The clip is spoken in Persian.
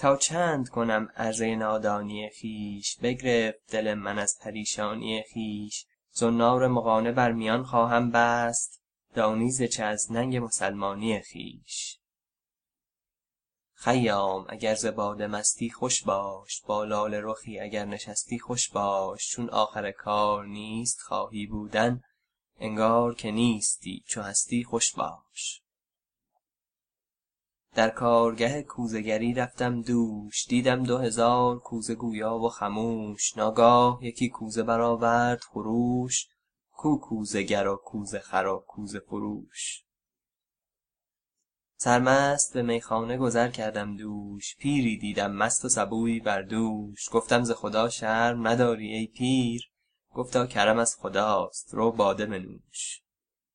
تا چند کنم عرض نادانی خویش بگرفت دل من از پریشانی خویش زنار مغانه بر میان خواهم بست. دانی ز چه از ننگ مسلمانی خویش خیام اگر ز باده مستی خوش باش. با لاله رخی اگر نشستی خوش باش. چون آخر کار نیست خواهی بودن انگار که نیستی چو هستی خوش باش. در کارگه کوزه گری رفتم دوش دیدم دو هزار کوزه گویا و خموش. ناگاه یکی کوزه برآورد خروش کو کوزه گر و کوزه خر و کوزه فروش. سرمست به میخانه گذر کردم دوش پیری دیدم مست و سبویی بر دوش. گفتم ز خدا شرم نداری ای پیر گفتا کرم از خداست رو باده بنوش